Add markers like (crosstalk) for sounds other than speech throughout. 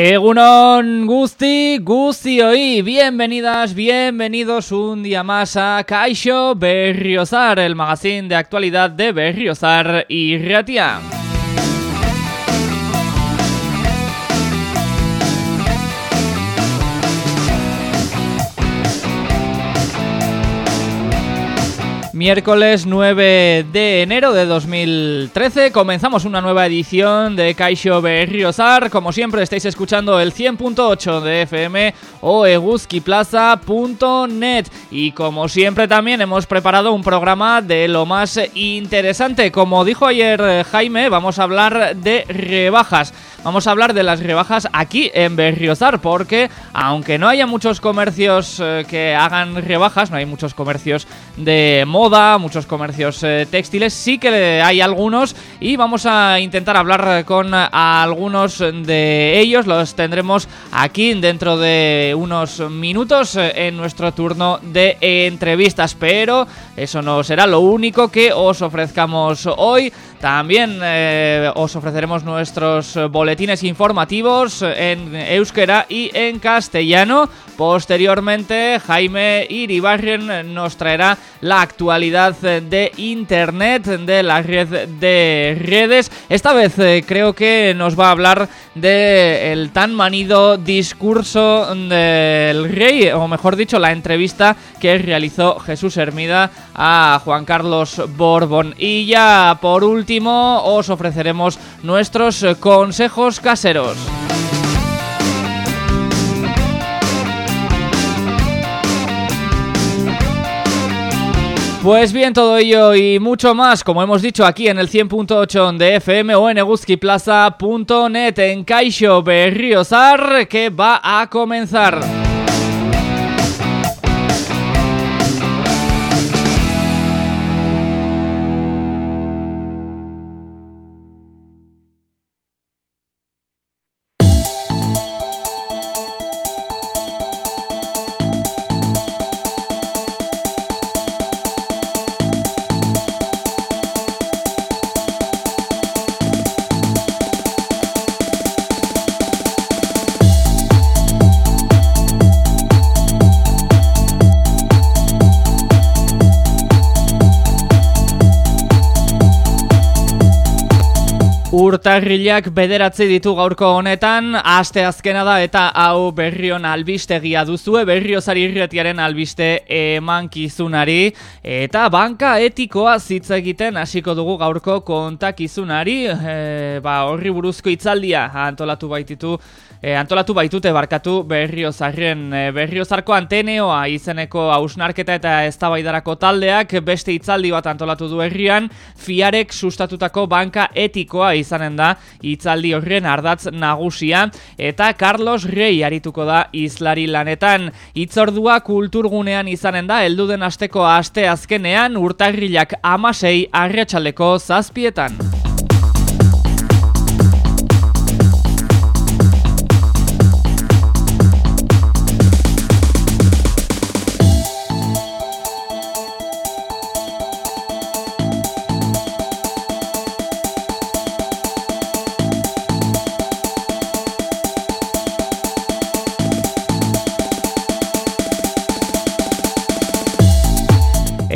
Egunon Gusti, Gusti hoy, bienvenidas, bienvenidos un día más a Kaisho Berriozar, el magazine de actualidad de Berriozar y Ratia. Miércoles 9 de enero de 2013 comenzamos una nueva edición de Kaisho Berriozar. Como siempre estáis escuchando el 100.8 de FM o eguskiplaza.net y como siempre también hemos preparado un programa de lo más interesante. Como dijo ayer eh, Jaime, vamos a hablar de rebajas. Vamos a hablar de las rebajas aquí en Berriozar porque aunque no haya muchos comercios eh, que hagan rebajas, no hay muchos comercios de moda muchos comercios eh, textiles, sí que hay algunos y vamos a intentar hablar con algunos de ellos, los tendremos aquí dentro de unos minutos eh, en nuestro turno de entrevistas, pero eso no será lo único que os ofrezcamos hoy. También eh, os ofreceremos nuestros boletines informativos en euskera y en castellano. Posteriormente, Jaime Iribarren nos traerá la actualidad de Internet, de la red de redes. Esta vez eh, creo que nos va a hablar del tan manido discurso del rey, o mejor dicho, la entrevista que realizó Jesús Hermida a Juan Carlos Borbón. Y ya por último, os ofreceremos nuestros consejos caseros. Pues bien, todo ello y mucho más, como hemos dicho aquí en el 100.8 de FM o en eguzkiplaza.net en Caixo Berriozar, que va a comenzar. Urtarrilak bederatzi ditu gaurko honetan, aste azkena da eta hau berrion albistegia duzue, berriozari irretiaren albiste emankizunari, eta banka etikoa zitza egiten hasiko dugu gaurko kontakizunari, e, ba, horri buruzko itzaldia antolatu baititu e, antolatu baitute barkatu berriozarren e, berriozarko anteneoa izeneko hausnarketa eta eztabaidarako taldeak beste hitzaldi bat antolatu du herrian. Fiarek sustatutako banka etikoa izanen da hitzaldi horren ardatz nagusia eta Carlos Rey arituko da izlari lanetan hitzordua kulturgunean izanen da helduden asteko aste azkenean urtarrilak amasei arretxaleko zazpietan.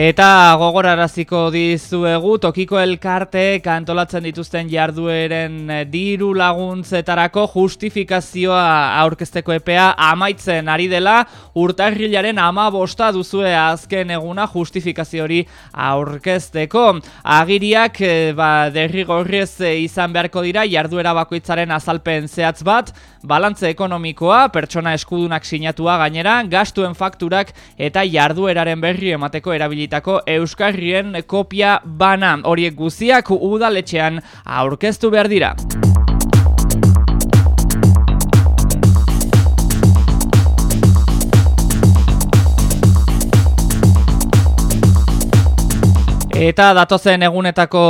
Eta gogoraraziko dizuegu tokiko elkarte kantolatzen dituzten jardueren eh, diru laguntzetarako justifikazioa aurkezteko epea amaitzen ari dela urtarrilaren ama bosta duzue azken eguna justifikazio hori aurkezteko. Agiriak eh, ba, derrigorrez eh, izan beharko dira jarduera bakoitzaren azalpen zehatz bat, balantze ekonomikoa, pertsona eskudunak sinatua gainera, gastuen fakturak eta jardueraren berri emateko erabilit euskarrien kopia bana horiek guziak udaletxean aurkeztu behar dira. Eta datozen egunetako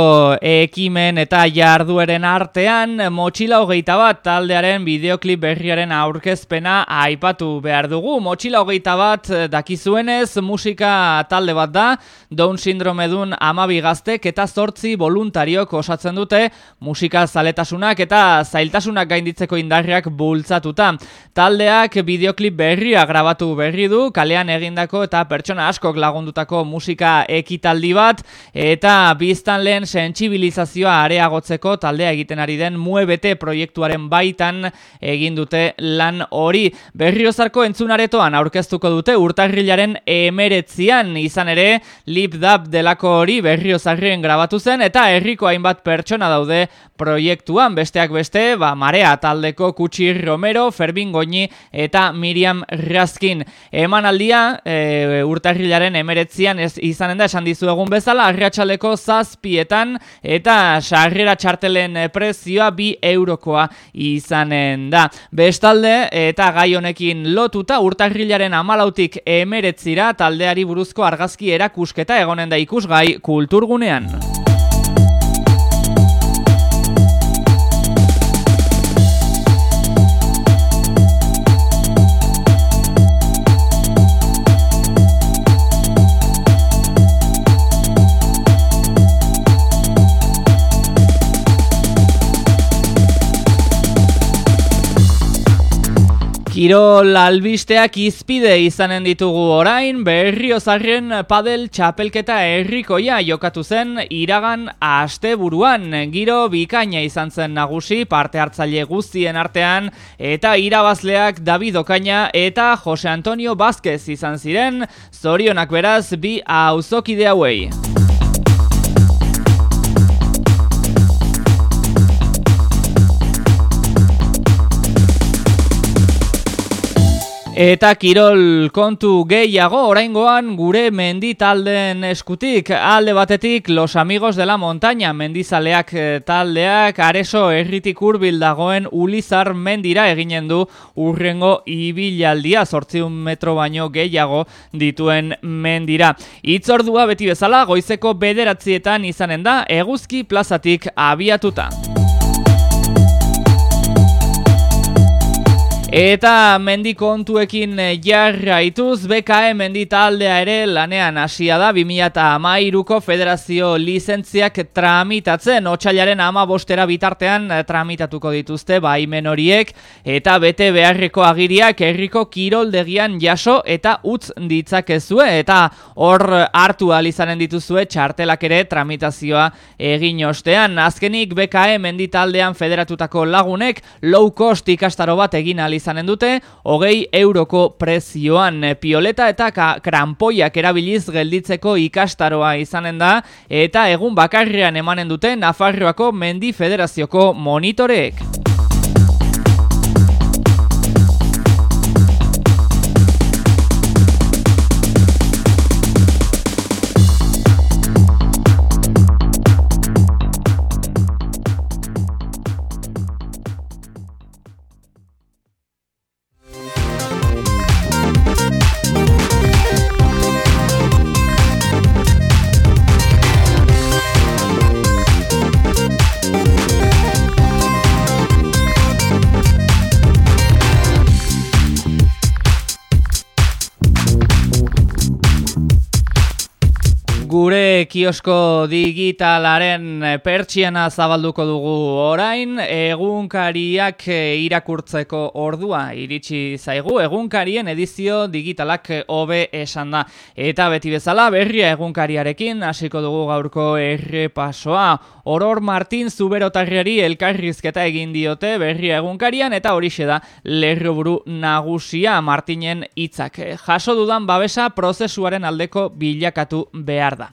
ekimen eta jardueren artean, motxila hogeita bat taldearen bideoklip berriaren aurkezpena aipatu behar dugu. Motxila hogeita bat dakizuenez musika talde bat da, Down sindrome dun amabi gaztek eta zortzi voluntariok osatzen dute musika zaletasunak eta zailtasunak gainditzeko indarriak bultzatuta. Taldeak bideoklip berria grabatu berri du, kalean egindako eta pertsona askok lagundutako musika ekitaldi bat, eta biztan lehen sentsibilizazioa areagotzeko taldea egiten ari den muebete proiektuaren baitan egin dute lan hori. Berriozarko entzunaretoan aurkeztuko dute urtarrilaren emeretzian izan ere lip dab delako hori berriozarrien grabatu zen eta herriko hainbat pertsona daude proiektuan besteak beste ba, marea taldeko kutsi Romero, Ferbin Goñi eta Miriam Raskin. Eman aldia e, urtarrilaren emeretzian ez izanen da esan dizu egun bezala arriatxaleko zazpietan eta sarrera txartelen prezioa bi eurokoa izanen da. Bestalde eta gai honekin lotuta urtarrilaren amalautik emeretzira taldeari buruzko argazki erakusketa egonen da ikusgai kulturgunean. Kirol albisteak izpide izanen ditugu orain, berriozarren padel txapelketa herrikoia jokatu zen iragan aste buruan. Giro bikaina izan zen nagusi parte hartzaile guztien artean eta irabazleak David Okaina eta Jose Antonio Vázquez izan ziren, zorionak beraz bi auzokide hauei. Eta kirol kontu gehiago oraingoan gure mendi talden eskutik alde batetik Los Amigos de la Montaña mendizaleak eh, taldeak areso erritik urbil dagoen Ulizar mendira eginen du urrengo ibilaldia sortziun metro baino gehiago dituen mendira. Itzordua beti bezala goizeko bederatzietan izanen da eguzki plazatik abiatuta. Eta mendi kontuekin eh, jarraituz BKE mendi taldea ere lanean hasia da. 2013ko federazio lizentziak tramitatzen otsailaren ama bostera bitartean eh, tramitatuko dituzte baimen horiek. Eta bete beharreko agiriak herriko kiroldegian jaso eta utz ditzakezue. Eta hor hartu izanen dituzue txartelak ere tramitazioa egin ostean. Azkenik BKE mendi taldean federatutako lagunek low cost ikastaro bat egin alizanen izanen dute, hogei euroko prezioan pioleta eta krampoiak erabiliz gelditzeko ikastaroa izanen da, eta egun bakarrean emanen dute Nafarroako Mendi Federazioko monitoreek. Gure kiosko digitalaren eh, pertsiana zabalduko dugu orain, egunkariak eh, irakurtzeko ordua iritsi zaigu, egunkarien edizio digitalak hobe esan da. Eta beti bezala berria egunkariarekin hasiko dugu gaurko errepasoa. Oror Martin zuberotarriari elkarrizketa egin diote berria egunkarian eta horixe da lerroburu nagusia Martinen hitzak. Jaso dudan babesa prozesuaren aldeko bilakatu behar da.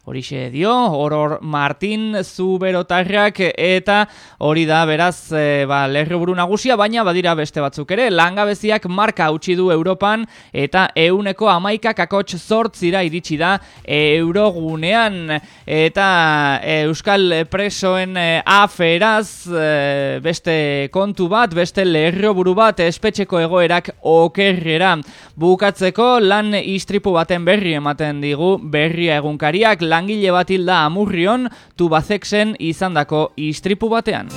Horixe dio, Oror Martin Zuberotarrak eta hori da beraz e, ba, lerroburu nagusia, baina badira beste batzuk ere, langabeziak marka utzi du Europan eta euneko amaika kakotx zortzira iritsi da eurogunean eta e, Euskal Presoen e, aferaz e, beste kontu bat, beste lerroburu bat espetxeko egoerak okerrera. Bukatzeko lan istripu baten berri ematen digu berria egunkariak lan langile bat hilda amurrion tubazeksen izandako istripu batean.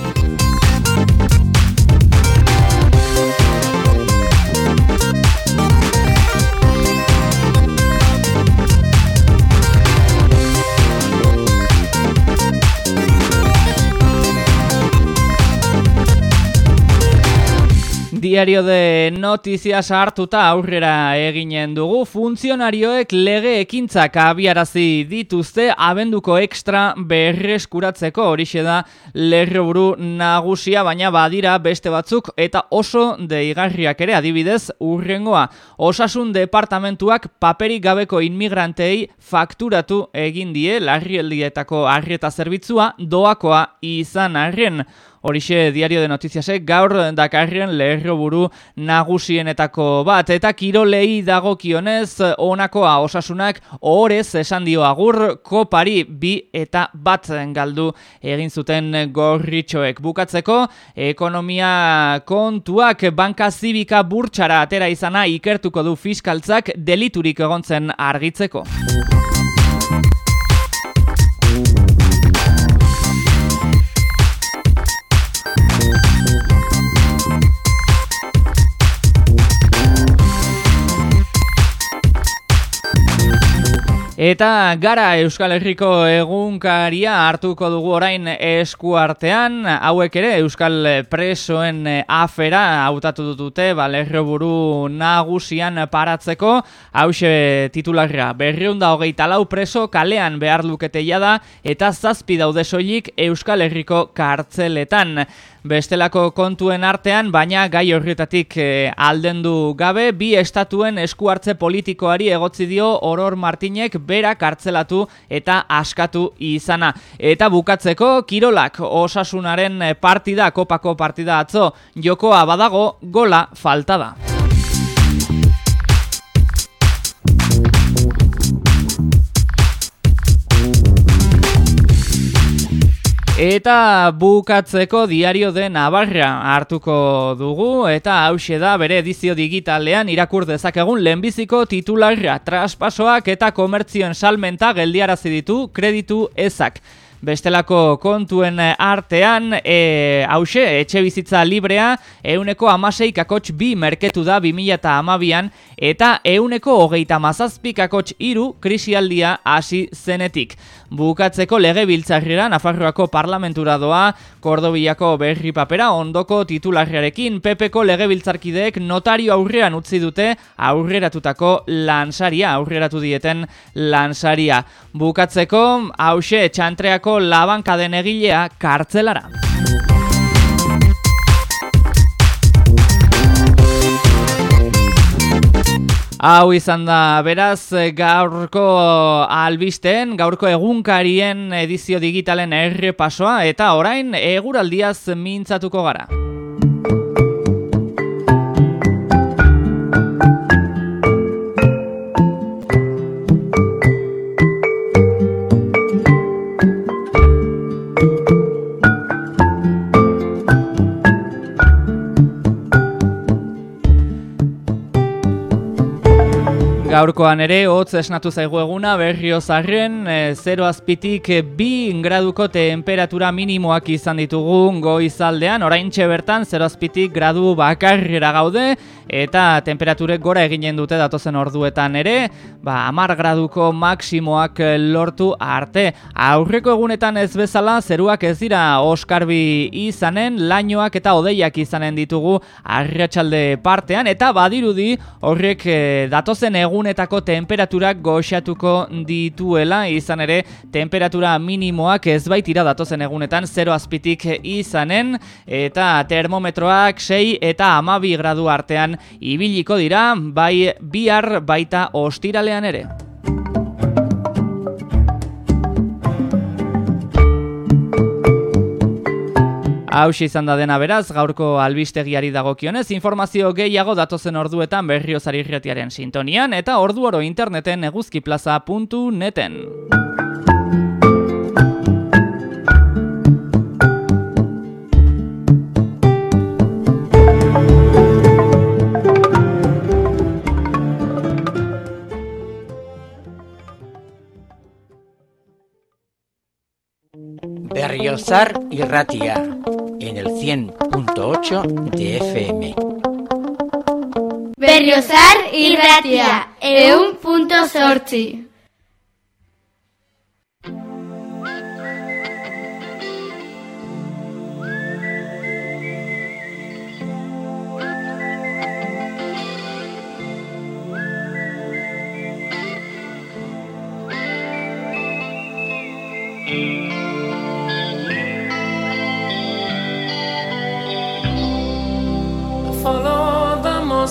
Diario de Noticias hartuta aurrera eginen dugu. Funtzionarioek lege ekintzak abiarazi dituzte abenduko ekstra berreskuratzeko. Horixe da lerroburu nagusia baina badira beste batzuk eta oso deigarriak ere. Adibidez urrengoa osasun departamentuak paperik gabeko inmigrantei fakturatu egin die larrieldietako arrieta zerbitzua doakoa izan arren Horixe diario de notiziasek gaur dakarrien leherro buru nagusienetako bat. Eta kirolei dagokionez onakoa osasunak orez esan dio agur kopari bi eta bat galdu egin zuten gorritxoek. Bukatzeko ekonomia kontuak banka zibika burtsara atera izana ikertuko du fiskaltzak deliturik egontzen argitzeko. Eta gara Euskal Herriko egunkaria hartuko dugu orain eskuartean, hauek ere Euskal Presoen afera hautatu dutute, balerro buru nagusian paratzeko, hause titularra, berriunda hogeita lau preso kalean behar lukete da eta zazpi daude soilik Euskal Herriko kartzeletan. Bestelako kontuen artean, baina gai horretatik e, aldendu gabe, bi estatuen eskuartze politikoari egotzi dio Oror Martinek bera kartzelatu eta askatu izana. Eta bukatzeko, Kirolak osasunaren partida, kopako partida atzo, jokoa badago, gola falta da. Eta bukatzeko diario de Navarra hartuko dugu eta hause da bere edizio digitalean irakur dezakegun lehenbiziko titularra traspasoak eta komertzioen salmenta geldiarazi ditu kreditu ezak. Bestelako kontuen artean, e, hause, etxe bizitza librea, euneko amasei kakotx bi merketu da 2000 eta euneko hogeita mazazpi kakotx iru krisialdia hasi zenetik. Bukatzeko lege biltzarrera Nafarroako parlamentura doa Kordobiako berri papera ondoko titularriarekin Pepeko lege biltzarkideek notario aurrean utzi dute aurreratutako lansaria, aurreratu dieten lansaria. Bukatzeko hause txantreako labankaden egilea kartzelara. Hau izan da, beraz, gaurko albisten, gaurko egunkarien edizio digitalen errepasoa, eta orain eguraldiaz mintzatuko gara. Gaurkoan ere, hotz esnatu zaigu eguna, berrio zarren, e, zero azpitik e, bi graduko temperatura minimoak izan ditugu goizaldean, orain bertan zero azpitik gradu bakarriera gaude, eta temperaturek gora eginen dute datozen orduetan ere, ba, amar graduko maksimoak lortu arte. Aurreko egunetan ez bezala, zeruak ez dira oskarbi izanen, lainoak eta odeiak izanen ditugu arratsalde partean, eta badirudi horrek datozen egunetako temperaturak goxatuko dituela, izan ere temperatura minimoak ez baitira datozen egunetan, zero azpitik izanen, eta termometroak 6 eta amabi gradu artean ibiliko dira, bai bihar baita ostiralean ere. Hau izan da dena beraz, gaurko albistegiari dagokionez, informazio gehiago datozen orduetan berriozari sintonian eta ordu oro interneten eguzkiplaza.neten. Berriozar y Ratia en el 100.8 de FM. Berriozar y Ratia en un punto sorti.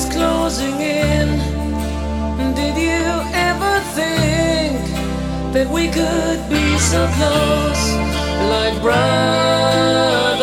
is closing in. Did you ever think that we could be so close, like brothers?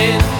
going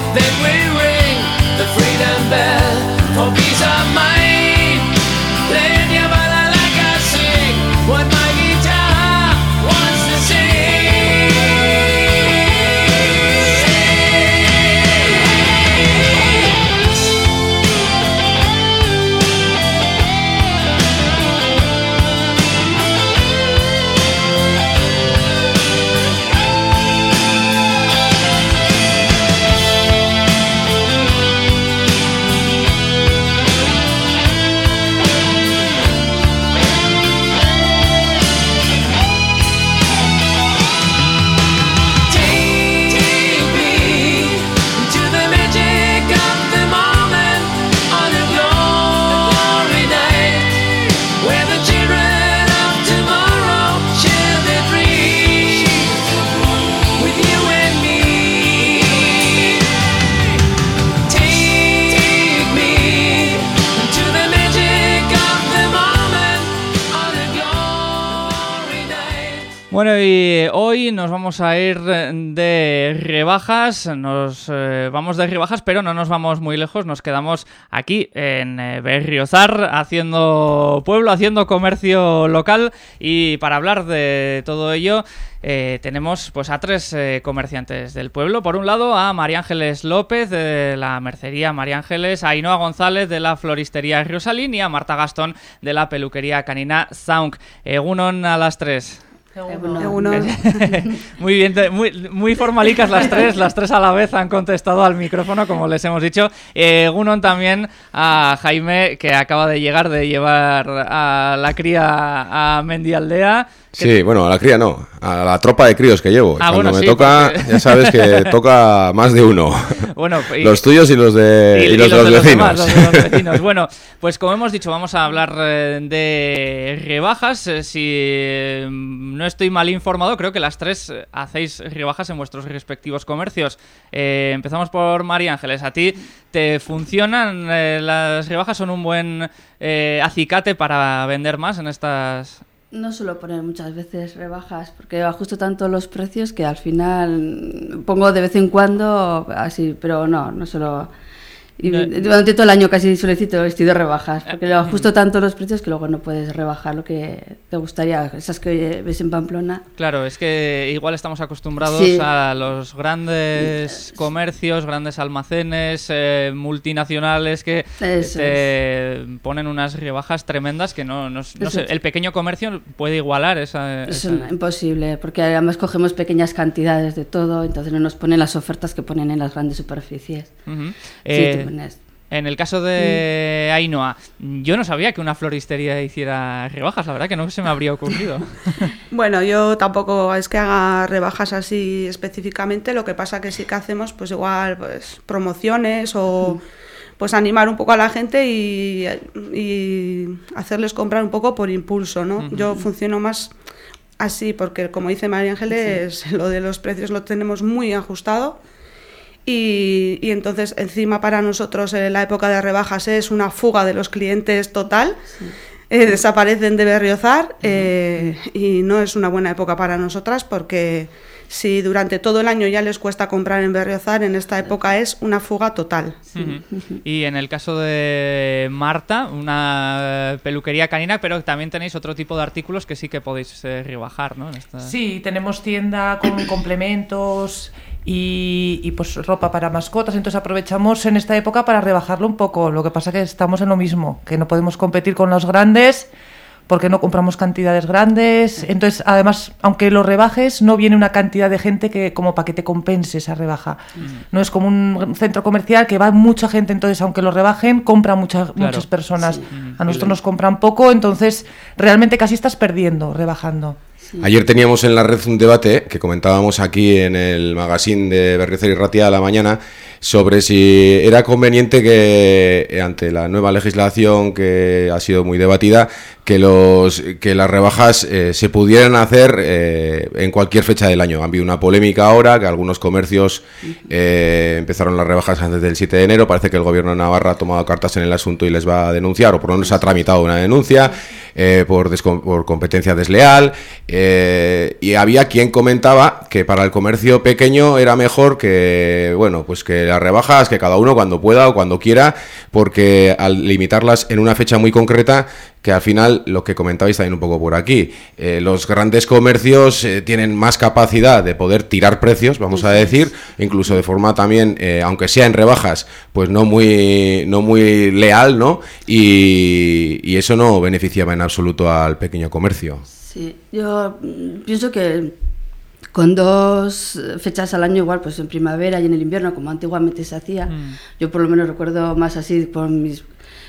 hoy nos vamos a ir de rebajas, nos eh, vamos de rebajas, pero no nos vamos muy lejos, nos quedamos aquí en eh, Berriozar haciendo pueblo, haciendo comercio local y para hablar de todo ello eh, tenemos pues a tres eh, comerciantes del pueblo. Por un lado a María Ángeles López de la mercería María Ángeles, a Ainhoa González de la floristería Riosalín y a Marta Gastón de la peluquería canina Zaunk. Egunon a las tres. Egunon. (laughs) muy bien, muy, muy formalicas las tres, las tres a la vez han contestado al micrófono, como les hemos dicho. Eh, Gunon también a Jaime, que acaba de llegar de llevar a la cría a Mendialdea. Sí, bueno, a la cría no, a la tropa de críos que llevo. Ah, Cuando bueno, me sí, toca, porque- ya sabes que (laughs) toca más de uno. Bueno, (laughs) y- los tuyos y los de, y, los, de los, vecinos. demás, los de los (laughs) vecinos. Bueno, pues como hemos dicho, vamos a hablar eh, de rebajas. Eh, Si eh, no estoy mal informado, creo que las tres hacéis rebajas en vuestros respectivos comercios. Eh, empezamos por María Ángeles. ¿A ti te funcionan eh, las rebajas? ¿Son un buen eh, acicate para vender más en estas...? No suelo poner muchas veces rebajas porque ajusto tanto los precios que al final pongo de vez en cuando así, pero no, no suelo. Y No. durante todo el año casi solicito vestido rebajas porque lo ajusto tanto los precios que luego no puedes rebajar lo que te gustaría. Esas que ves en Pamplona. Claro, es que igual estamos acostumbrados Sí. a los grandes comercios, grandes almacenes, eh, multinacionales que Eso te ponen unas rebajas tremendas que no, no, sé, el pequeño comercio puede igualar esa... Es esa- imposible porque además cogemos pequeñas cantidades de todo, entonces no nos ponen las ofertas que ponen en las grandes superficies. Ujú. Sí, Eh, en el caso de Ainhoa, yo no sabía que una floristería hiciera rebajas, la verdad que no se me habría ocurrido. (laughs) Bueno, yo tampoco es que haga rebajas así específicamente, lo que pasa que sí que hacemos pues igual pues promociones o pues animar un poco a la gente y, y hacerles comprar un poco por impulso, ¿no? Yo funciono más así porque como dice María Ángeles, (laughs) lo de los precios lo tenemos muy ajustado. Y, y entonces encima para nosotros eh, la época de rebajas es una fuga de los clientes total. Eh, desaparecen de Berriozar eh, y no es una buena época para nosotras porque si durante todo el año ya les cuesta comprar en Berriozar, en esta época es una fuga total. Y en el caso de Marta, una peluquería canina, pero también tenéis otro tipo de artículos que sí que podéis eh, rebajar, ¿no? En esta- Sí, tenemos tienda con (coughs) complementos y, y, pues ropa para mascotas, entonces aprovechamos en esta época para rebajarlo un poco. Lo que pasa que estamos en lo mismo, que no podemos competir con los grandes porque no compramos cantidades grandes. Entonces, además, aunque lo rebajes, no viene una cantidad de gente que como para que te compense esa rebaja. No es como un centro comercial que va mucha gente, entonces aunque lo rebajen, compra mucha- muchas personas. A nosotros nos compran poco, entonces realmente casi estás perdiendo rebajando. Ayer teníamos en la red un debate que comentábamos aquí en el magazine de Berriozar y Ratia a la mañana sobre si era conveniente que eh, ante la nueva legislación que ha sido muy debatida que los que las rebajas eh, se pudieran hacer eh, en cualquier fecha del año. Ha habido una polémica ahora que algunos comercios eh, empezaron las rebajas antes del 7 de enero. Parece que el gobierno de Navarra ha tomado cartas en el asunto y les va a denunciar, o por lo menos ha tramitado una denuncia eh, por, por competencia desleal. eh, y había quien comentaba que para el comercio pequeño era mejor que, bueno, pues que las rebajas, que cada uno cuando pueda o cuando quiera, porque al limitarlas en una fecha muy concreta, que al final lo que comentabais también un poco por aquí, eh, los grandes comercios eh, tienen más capacidad de poder tirar precios, vamos a decir, incluso de forma también, eh, aunque sea en rebajas, pues no muy, no muy leal, ¿no? Y, y eso no beneficiaba en absoluto al pequeño comercio. Sí, yo mm, pienso que con dos fechas al año igual, pues en primavera y en el invierno, como antiguamente se hacía, yo por lo menos recuerdo más así por mis,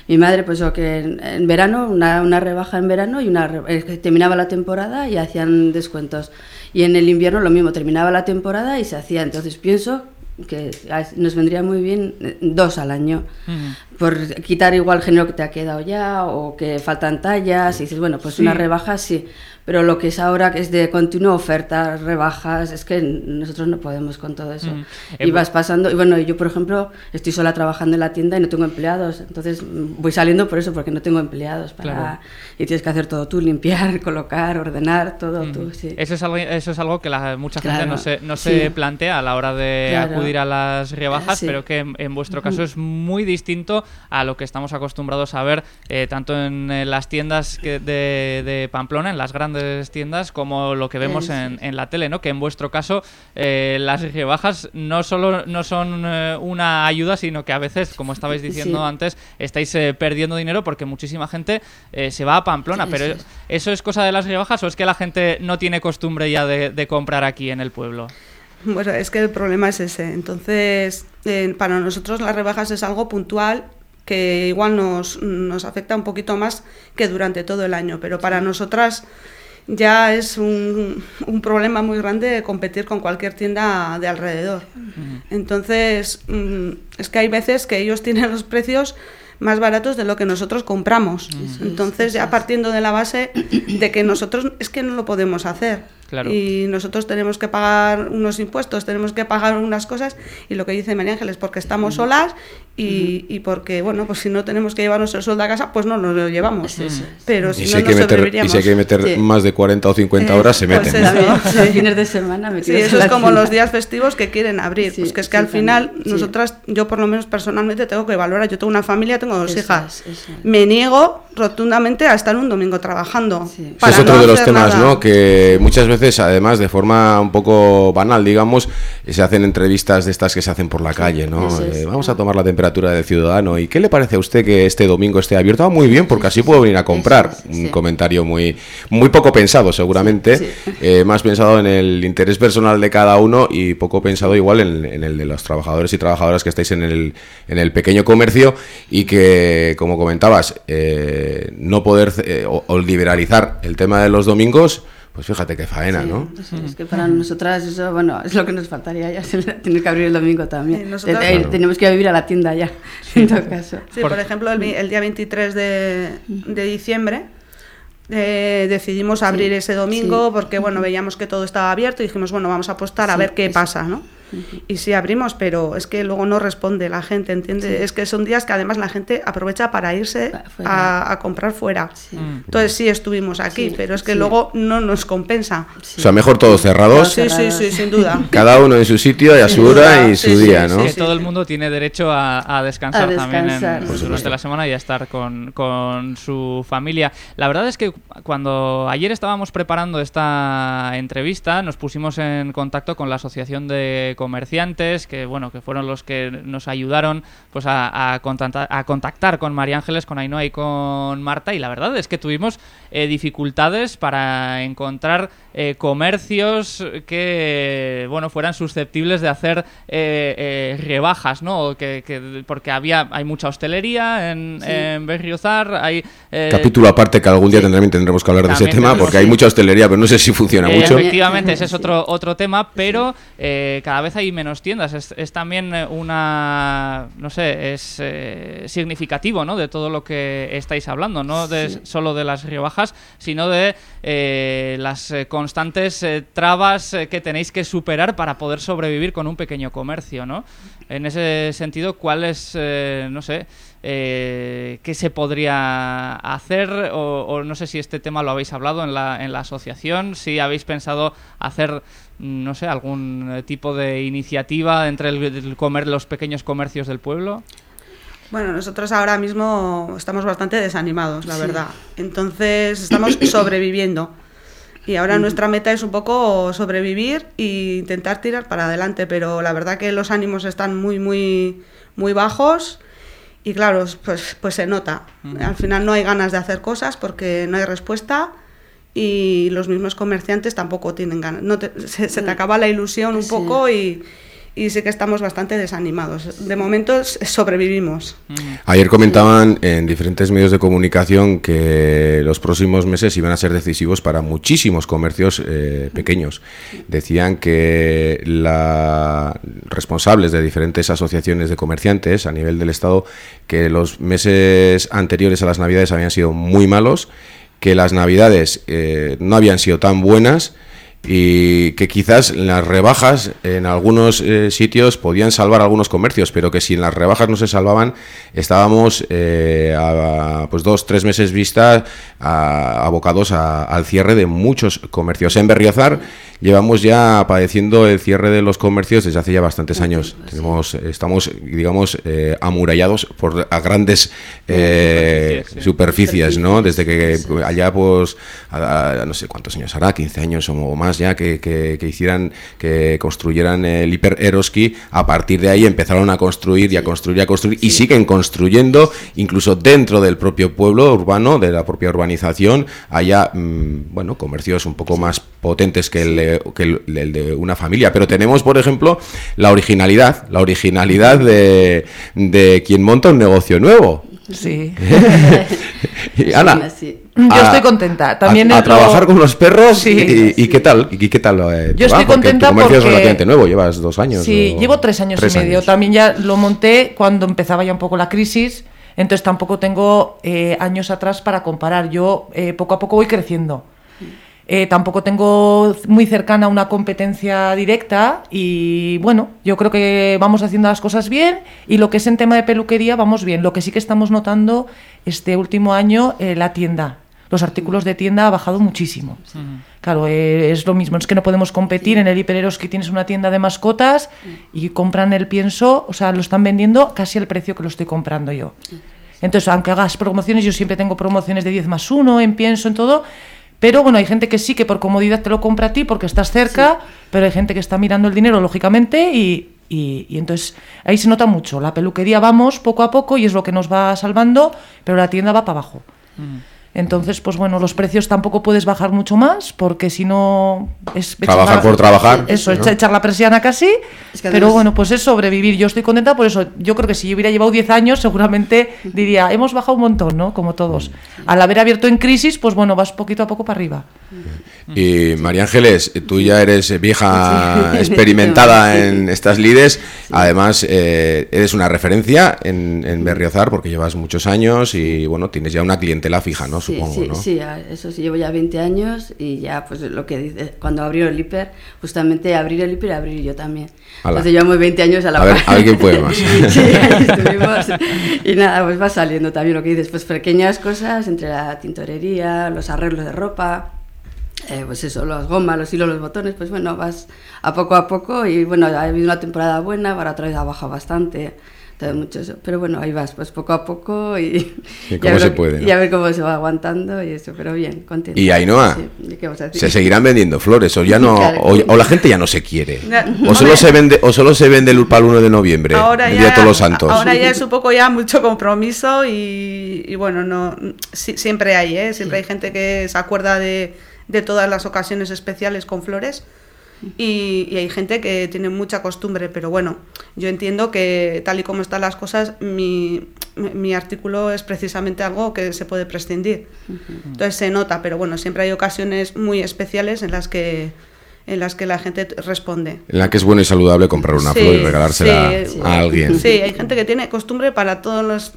mi madre, pues o que en, en verano, una, una rebaja en verano y una eh, que terminaba la temporada y hacían descuentos. Y en el invierno lo mismo, terminaba la temporada y se hacía. Entonces pienso que nos vendría muy bien eh, dos al año, por quitar igual el género que te ha quedado ya o que faltan tallas y dices, bueno, pues una rebaja sí, pero lo que es ahora que es de continuo ofertas, rebajas, es que nosotros no podemos con todo eso. Mm. Y Eh, vas pasando, y bueno, yo por ejemplo estoy sola trabajando en la tienda y no tengo empleados, entonces mm, voy saliendo por eso, porque no tengo empleados para... Claro. Y tienes que hacer todo tú, limpiar, (laughs) colocar, ordenar, todo Ujú. tú, sí. Eso es algo, eso es algo que la, mucha gente Claro, no se, no sí. se plantea a la hora de Claro. acudir a las rebajas, Sí. pero que en, en vuestro caso es muy distinto a lo que estamos acostumbrados a ver eh, tanto en eh, las tiendas que de, de Pamplona, en las grandes tiendas, como lo que vemos en, en la tele, ¿no? Que en vuestro caso eh, las rebajas no solo no son eh, una ayuda, sino que a veces, como estabais diciendo Sí. antes, estáis eh, perdiendo dinero porque muchísima gente se va a Pamplona, pero es. ¿Eso es cosa de las rebajas o es que la gente no tiene costumbre ya de, de comprar aquí en el pueblo? Bueno, es que el problema es ese. Entonces, para nosotros las rebajas es algo puntual que igual nos, nos afecta un poquito más que durante todo el año, pero para nosotras ya es un, un problema muy grande competir con cualquier tienda de alrededor. Entonces, mm, es que hay veces que ellos tienen los precios más baratos de lo que nosotros compramos. Entonces, ya partiendo de la base de que nosotros es que no lo podemos hacer. Claro. Y nosotros tenemos que pagar unos impuestos, tenemos que pagar unas cosas y lo que dice María Ángeles, porque estamos solas y, y porque, bueno, pues si no tenemos que llevarnos el sueldo a casa, pues no nos lo llevamos. Pero si Y si, no, hay no que meter, y si hay que meter Sí. más de 40 o 50 Eh, horas, se pues meten. eso. También, (laughs) los fines de semana Sí, eso es como los días festivos que quieren abrir. Sí, pues que es que sí, al final, también, sí. nosotras, yo por lo menos personalmente tengo que valorar. Yo tengo una familia, tengo dos Eso hijas. es. Me niego rotundamente a estar un domingo trabajando. Sí. Ese para es otro no de los temas, nada. ¿no? Que muchas veces, además, de forma un poco banal, digamos, se hacen entrevistas de estas que se hacen por la calle, ¿no? Eh, vamos a tomar la temperatura del ciudadano. ¿Y qué le parece a usted que este domingo esté abierto? Ah, muy bien, porque así puedo venir a comprar. Un comentario muy, muy poco pensado, seguramente. Sí, Eh, más pensado en el interés personal de cada uno y poco pensado igual en, en el de los trabajadores y trabajadoras que estáis en el, en el pequeño comercio y que, como comentabas, eh, no poder eh, o, o liberalizar el tema de los domingos, pues fíjate qué faena, Sí, ¿no? Es que para nosotras eso, bueno, es lo que nos faltaría ya, tener que abrir el domingo también. Sí, nosotras- Eh, eh, Claro. Tenemos que ir a vivir a la tienda ya, en todo caso. Sí, Por- por, ejemplo, el, día 23 de, de diciembre eh, decidimos abrir ese domingo Sí. porque, bueno, veíamos que todo estaba abierto y dijimos, bueno, vamos a apostar a ver qué pasa, ¿no? Y sí abrimos, pero es que luego no responde la gente, ¿entiendes? Es que son días que además la gente aprovecha para irse a, a comprar fuera. Sí. Mm. Entonces sí estuvimos aquí, Sí, pero es que sí. luego no nos compensa. Sí. O sea, mejor todos cerrados, Sí, sí, sí, sin duda. (laughs) cada uno en su sitio y a su hora y sí, su sí, día, sí, ¿no? que sí. todo el mundo tiene derecho a, a descansar, A también en- descansar. Durante la semana y a estar con, con su familia. La verdad es que cuando ayer estábamos preparando esta entrevista, nos pusimos en contacto con la Asociación de Comerciantes, que bueno, que fueron los que nos ayudaron pues a, a contactar, a contactar con María Ángeles, con Ainhoa y con Marta, y la verdad es que tuvimos eh, dificultades para encontrar eh, comercios que bueno fueran susceptibles de hacer eh, eh, rebajas, ¿no? Que, que- porque había hay mucha hostelería en, en Berriozar, hay eh, Capítulo aparte que algún día tendremos, tendremos que hablar de ese tema porque hay sí. mucha hostelería, pero no sé si funciona Eh, mucho. Efectivamente, ese es Sí. otro otro tema, pero eh, cada vez hay menos tiendas. Es, es también eh, una, no sé, es eh, significativo, ¿no? De todo lo que estáis hablando, no de Sí. solo de las rebajas, sino de eh, las constantes eh, trabas que tenéis que superar para poder sobrevivir con un pequeño comercio, ¿no? En ese sentido, ¿cuál es, no sé, eh, qué se podría hacer? O, o no sé si este tema lo habéis hablado en la, en la asociación, si habéis pensado hacer, no sé, algún eh, tipo de iniciativa entre el, el comer, los pequeños comercios del pueblo. Bueno, nosotros ahora mismo estamos bastante desanimados, la Sí. verdad. Entonces estamos (coughs) sobreviviendo. Y ahora nuestra meta es un poco sobrevivir e intentar tirar para adelante, pero la verdad que los ánimos están muy, muy, muy bajos y claro, pues, pues se nota. Al final no hay ganas de hacer cosas porque no hay respuesta y los mismos comerciantes tampoco tienen ganas. No te- se, se te acaba la ilusión un Sí. poco y, y sí que estamos bastante desanimados. De momento sobrevivimos. Ayer comentaban en diferentes medios de comunicación que los próximos meses iban a ser decisivos para muchísimos comercios eh, pequeños. Decían que la responsables de diferentes asociaciones de comerciantes a nivel del Estado que los meses anteriores a las Navidades habían sido muy malos, que las Navidades eh, no habían sido tan buenas y que quizás las rebajas en algunos eh, sitios podían salvar algunos comercios, pero que si en las rebajas no se salvaban, estábamos eh, a, pues dos, tres meses vista a- abocados a- al cierre de muchos comercios. En Berriozar llevamos ya padeciendo el cierre de los comercios desde hace ya bastantes años. Tenemos, estamos, digamos, eh, amurallados por a grandes eh, Superficies, ¿no? Desde que allá, pues, a- no sé cuántos años hará, 15 años o más ya, que, que- que hicieran, que construyeran el Hiper Eroski. A partir de ahí empezaron a construir y a construir y a construir y siguen construyendo, incluso dentro del propio pueblo urbano, de la propia urbanización, haya, mm, bueno, comercios un poco más potentes que, el, de- que el- el de una familia. Pero tenemos, por ejemplo, la originalidad, la originalidad de, de quien monta un negocio nuevo. Sí. Y, (laughs) Ana, Sí. Yo a- estoy contenta. También a, trabajar con los perros Sí. y, y qué tal y qué tal eh, Yo estoy contenta tu comercio es relativamente nuevo llevas dos años Sí, o- llevo tres años y medio. También ya lo monté cuando empezaba ya un poco la crisis, entonces tampoco tengo eh, años atrás para comparar. Yo eh, poco a poco voy creciendo. Eh, tampoco tengo muy cercana una competencia directa y bueno, yo creo que vamos haciendo las cosas bien y lo que es en tema de peluquería vamos bien. Lo que sí que estamos notando este último año, eh, la tienda. Los artículos de tienda ha bajado muchísimo. Claro, eh, es lo mismo, es que no podemos competir. En el Hipereroski tienes una tienda de mascotas y compran el pienso, o sea, lo están vendiendo casi al precio que lo estoy comprando yo. Entonces, aunque hagas promociones, yo siempre tengo promociones de 10 más 1 en pienso, en todo. Pero bueno, hay gente que sí que por comodidad te lo compra a ti porque estás cerca, pero hay gente que está mirando el dinero, lógicamente, y, y- y entonces ahí se nota mucho. La peluquería vamos poco a poco y es lo que nos va salvando, pero la tienda va para abajo. Entonces, pues bueno, los precios tampoco puedes bajar mucho más porque si no es Trabajar la- por trabajar, Eso, ¿no? es echar la persiana casi. Es que pero además- bueno, pues es sobrevivir. Yo estoy contenta por eso. Yo creo que si yo hubiera llevado 10 años, seguramente diría, hemos bajado un montón, ¿no? Como todos. Al haber abierto en crisis, pues bueno, vas poquito a poco para arriba. Y María Ángeles tú ya eres eh, vieja (laughs) experimentada en estas lides además eh, eres una referencia en, en Berriozar porque llevas muchos años y bueno tienes ya una clientela fija no Sí, supongo sí, no sí, eso sí, llevo ya 20 años y ya, pues lo que dice, cuando abrió el hiper, justamente abrir el hiper, abrir yo también. Ala. Entonces llevamos 20 años a la A ver- a ver quién puede más. (laughs) sí, ahí estuvimos. Y nada, pues va saliendo también lo que dices, pues pequeñas cosas entre la tintorería, los arreglos de ropa, eh, pues eso, los gomas, los hilos, los botones, pues bueno, vas a poco a poco y bueno, ha habido una temporada buena, ahora otra vez ha bajado bastante. entonces mucho eso. Pero bueno, ahí vas, pues poco a poco y, Y (laughs) y cómo a ver se puede, ¿no? y a ver cómo se va aguantando y eso, pero bien, contento. Y Ainhoa, Sí, ¿y se seguirán vendiendo flores o ya no (laughs) Claro. o, o la gente ya no se quiere (laughs) Ya, o solo se vende o solo se vende el para el 1 de noviembre Ahora el ya, día de todos los santos ahora ya es un poco ya mucho compromiso y, y bueno, no sí- siempre hay, ¿eh? siempre hay gente que se acuerda de, de todas las ocasiones especiales con flores y, y hay gente que tiene mucha costumbre, pero bueno, yo entiendo que tal y como están las cosas, mi, mi- artículo es precisamente algo que se puede prescindir. Entonces se nota, pero bueno, siempre hay ocasiones muy especiales en las que en las que la gente responde. en la que es bueno y saludable comprar una Sí, flor y regalársela sí. a alguien Sí, hay gente que tiene costumbre para todos los,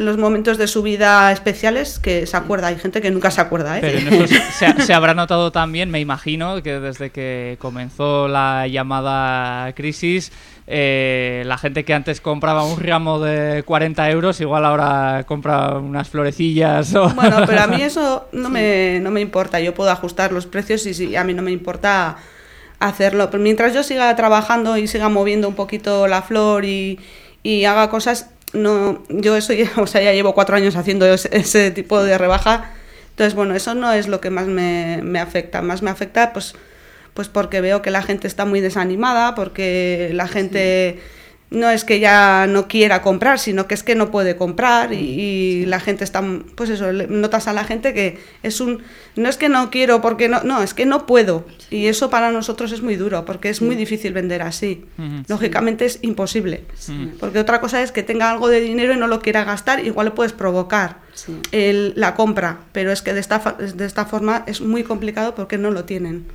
los momentos de su vida especiales que se acuerda. Hay gente que nunca se acuerda, ¿eh? Pero en eso se, se- habrá notado también, me imagino, que desde que comenzó la llamada crisis, eh, la gente que antes compraba un ramo de 40 euros, igual ahora compra unas florecillas. O... Bueno, (laughs) pero a mí eso no me, no me importa. Yo puedo ajustar los precios y sí, a mí no me importa hacerlo. Pero mientras yo siga trabajando y siga moviendo un poquito la flor y, y haga cosas, no, yo eso ya, (laughs) o sea, ya llevo cuatro años haciendo ese, ese tipo de rebaja. Entonces, bueno, eso no es lo que más me, me afecta. Más me afecta, pues, pues porque veo que la gente está muy desanimada, porque la gente no es que ya no quiera comprar, sino que es que no puede comprar y, y la gente está, pues eso, le- notas a la gente que es un, no es que no quiero porque no, no, es que no puedo. Y eso para nosotros es muy duro, porque es muy difícil vender así. Lógicamente es imposible. Porque otra cosa es que tenga algo de dinero y no lo quiera gastar, igual le puedes provocar Sí. el- la compra, pero es que de esta, de esta forma es muy complicado porque no lo tienen.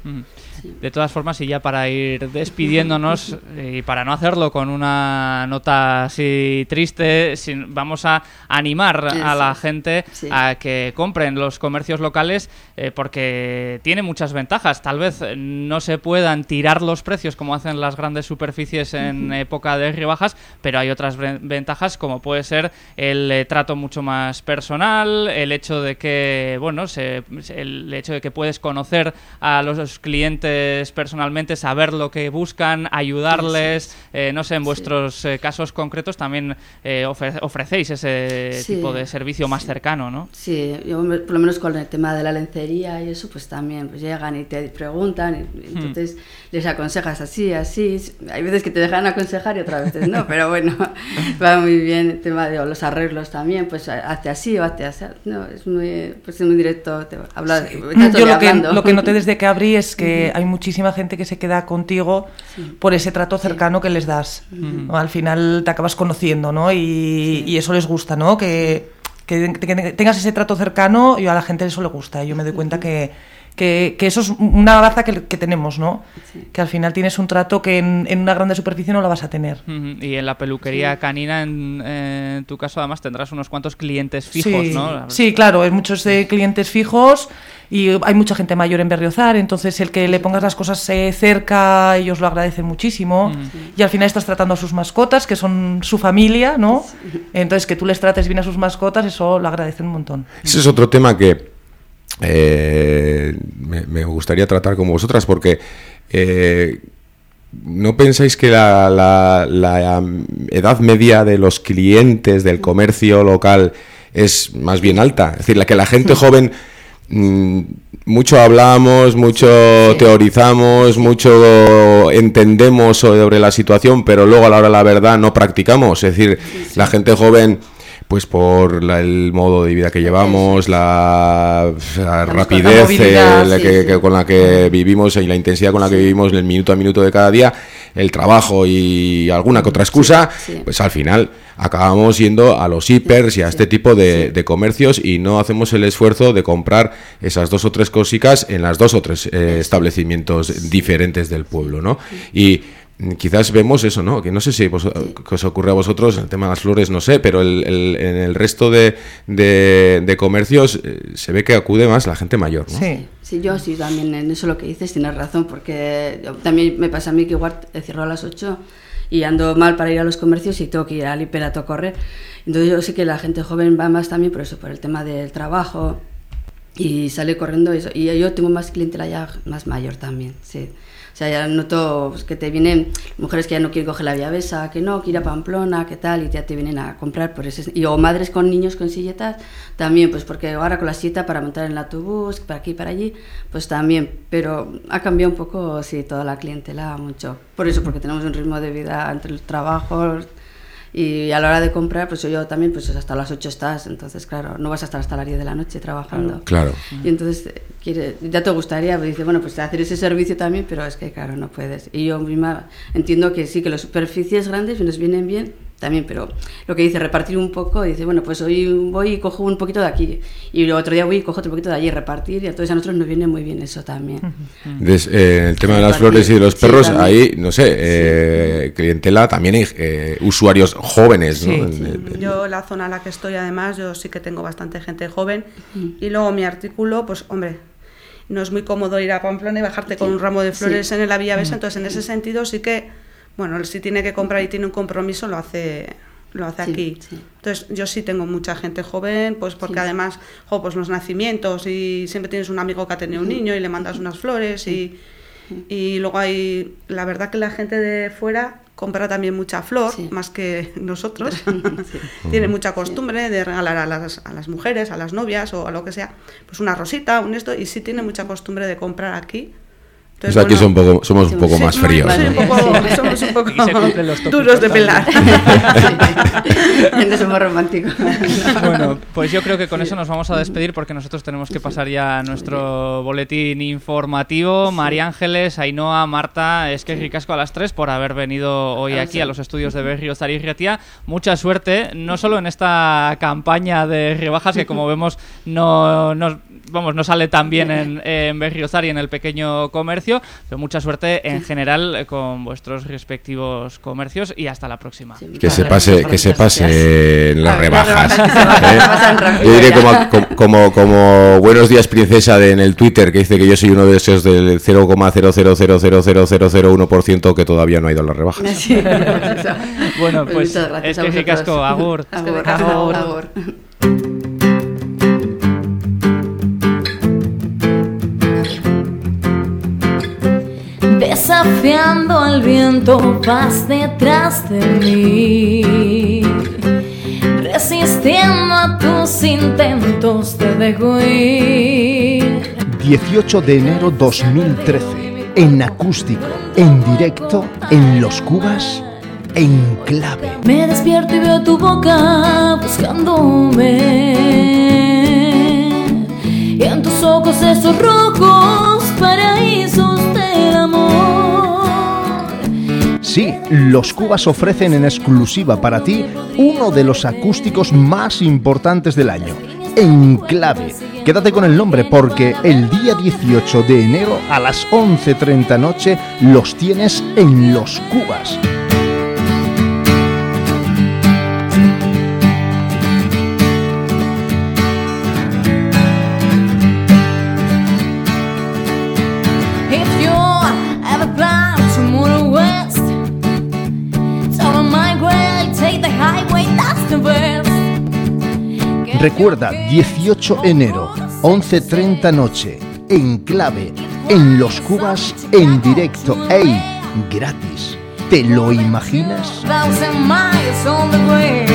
De todas formas, y ya para ir despidiéndonos (laughs) y para no hacerlo con una nota así triste, vamos a animar a la gente Sí. a que compren los comercios locales eh, porque tiene muchas ventajas. Tal vez no se puedan tirar los precios como hacen las grandes superficies en época de rebajas, pero hay otras ven- ventajas como puede ser el eh, trato mucho más personal, el hecho de que, bueno, se- el hecho de que puedes conocer a los clientes personalmente, saber lo que buscan, ayudarles, eh, no sé, en vuestros eh, casos concretos también eh, ofre- ofrecéis ese Sí, tipo de servicio más sí. cercano, ¿no? Sí, yo por lo menos con el tema de la lencería y eso, pues también pues llegan y te preguntan, y- y entonces les aconsejas así, así. Hay veces que te dejan aconsejar y otras veces no, (laughs) pero bueno, va muy bien el tema de los arreglos también, pues hazte así o hazte así. No, es muy, pues es muy directo, te habla, trato Yo lo que, lo que noté (laughs) desde que abrí es que hay muchísima gente que se queda contigo por ese trato cercano que les das. ¿no? Al final te acabas conociendo, ¿no? Y, y eso les gusta, ¿no? Que, que- que tengas ese trato cercano y a la gente eso le gusta. Yo me doy cuenta que, que, que eso es una baza que, que tenemos, ¿no? Que al final tienes un trato que en, en una grande superficie no lo vas a tener. Y en la peluquería canina, en, eh, en tu caso, además tendrás unos cuantos clientes fijos, sí, ¿no? Sí, claro, hay muchos de clientes fijos y hay mucha gente mayor en Berriozar, entonces el que le pongas las cosas eh, cerca, ellos lo agradecen muchísimo y al final estás tratando a sus mascotas, que son su familia, ¿no? Entonces que tú les trates bien a sus mascotas, eso lo agradecen un montón. Ese es otro tema que eh, me, me gustaría tratar con vosotras porque eh, ¿no pensáis que la, la- la, um, edad media de los clientes del comercio local es más bien alta? Es decir, la que la gente joven mm, mucho hablamos, mucho teorizamos, mucho entendemos sobre la situación, pero luego a la hora de la verdad no practicamos. Es decir, la gente joven pues por la- el modo de vida que llevamos, la, la rapidez la que- sí. que- con la que vivimos y la intensidad con la que vivimos el minuto a minuto de cada día, el trabajo y alguna que otra excusa, pues al final acabamos yendo a los hipers y a este tipo de, de comercios y no hacemos el esfuerzo de comprar esas dos o tres cositas en las dos o tres eh, establecimientos diferentes del pueblo, ¿no? Y quizás vemos eso, ¿no? Que no sé si vos- que os ocurre a vosotros, el tema de las flores, no sé, pero el- el- en el resto de, de- de comercios eh, se ve que acude más la gente mayor, ¿no? Sí. Sí, yo sí, también en eso lo que dices tienes razón, porque yo- también me pasa a mí que igual eh, cierro a las 8 y ando mal para ir a los comercios y tengo que ir al hiperato a correr. Entonces yo sé que la gente joven va más también por eso, por el tema del trabajo y sale corriendo eso. Y yo tengo más clientela ya más mayor también, sí. O sea, ya noto pues, que te vienen mujeres que ya no quieren coger la vía Besa, que no, que ir a Pamplona, que tal, y ya te vienen a comprar por ese... Y, o madres con niños con silletas, también, pues porque ahora con la silleta para montar en el autobús, para aquí para allí, pues también. Pero ha cambiado un poco, sí, toda la clientela mucho. Por eso, porque tenemos un ritmo de vida entre el trabajo y a la hora de comprar, pues yo también, pues hasta las 8 estás, entonces claro, no vas a estar hasta las 10 de la noche trabajando. Claro. Y entonces eh, quiere, ya te gustaría, pues dice, bueno, pues hacer ese servicio también, pero es que claro, no puedes. Y yo misma entiendo que sí, que las superficies grandes nos vienen bien también, pero lo que dice, repartir un poco, dice, bueno, pues hoy voy y cojo un poquito de aquí, y el otro día voy y cojo otro poquito de allí, repartir, y entonces a nosotros nos viene muy bien eso también. Des- eh, el tema de las flores y de los perros, ahí, no sé, eh, clientela, también hay eh, usuarios jóvenes, Yo, la zona en la que estoy, además, yo sí que tengo bastante gente joven. Y luego mi artículo, pues, hombre, no es muy cómodo ir a Pamplona y bajarte con un ramo de flores Sí. en la Vía Besa. Entonces, en ese sentido, sí que, bueno, si tiene que comprar y tiene un compromiso, lo hace lo hace Sí, aquí. sí. Entonces, yo sí tengo mucha gente joven, pues porque Sí. además, jo, pues los nacimientos y siempre tienes un amigo que ha tenido un niño y le mandas unas flores y, y luego hay, la verdad que la gente de fuera compra también mucha flor, más que nosotros. (laughs) (laughs) Tiene mucha costumbre de regalar a las, a las mujeres, a las novias o a lo que sea, pues una rosita, un esto, y sí tiene mucha costumbre de comprar aquí O sea, aquí bueno, son un poco- somos un poco más fríos. sí, ¿no? un poco- somos un poco (laughs) duros de pelar. (laughs) no somos románticos. Bueno, pues yo creo que con eso nos vamos a despedir porque nosotros tenemos que pasar ya a nuestro boletín informativo. María Ángeles, Ainhoa, Marta, es que ricasco a las tres por haber venido hoy aquí a los estudios de Berriozar y Ratia. Mucha suerte, no solo en esta campaña de rebajas que como vemos no, no- vamos, no sale tan bien en, en Berriozar y en el pequeño comercio, pero mucha suerte en general eh, con vuestros respectivos comercios y hasta la próxima. Que se pase, que se pase en las Ah, rebajas. ¿eh? Yo diré como, como, como, Buenos días Princesa de, en el Twitter que dice que yo soy uno de esos del 0,0000001% que todavía no ha ido a las rebajas. Sí. (laughs) Bueno, pues, gracias es a que ricasco, agur. Agur, Agur. agur. Desafiando al viento, vas detrás de mí. Resistiendo a tus intentos te dejo ir. 18 de enero 2013, en acústico, en directo, en Los Cubas, en clave. Me despierto y veo tu boca buscándome. Y en tus ojos esos rojos paraísos del amor. Sí, Los Cubas ofrecen en exclusiva para ti uno de los acústicos más importantes del año, en clave. Quédate con el nombre porque el día 18 de enero a las 11.30 noche los tienes en Los Cubas. Recuerda, 18 enero, 11.30 noche, en clave, en Los Cubas, en directo, ¡ey! Gratis. ¿Te lo imaginas? Thousand miles on the way.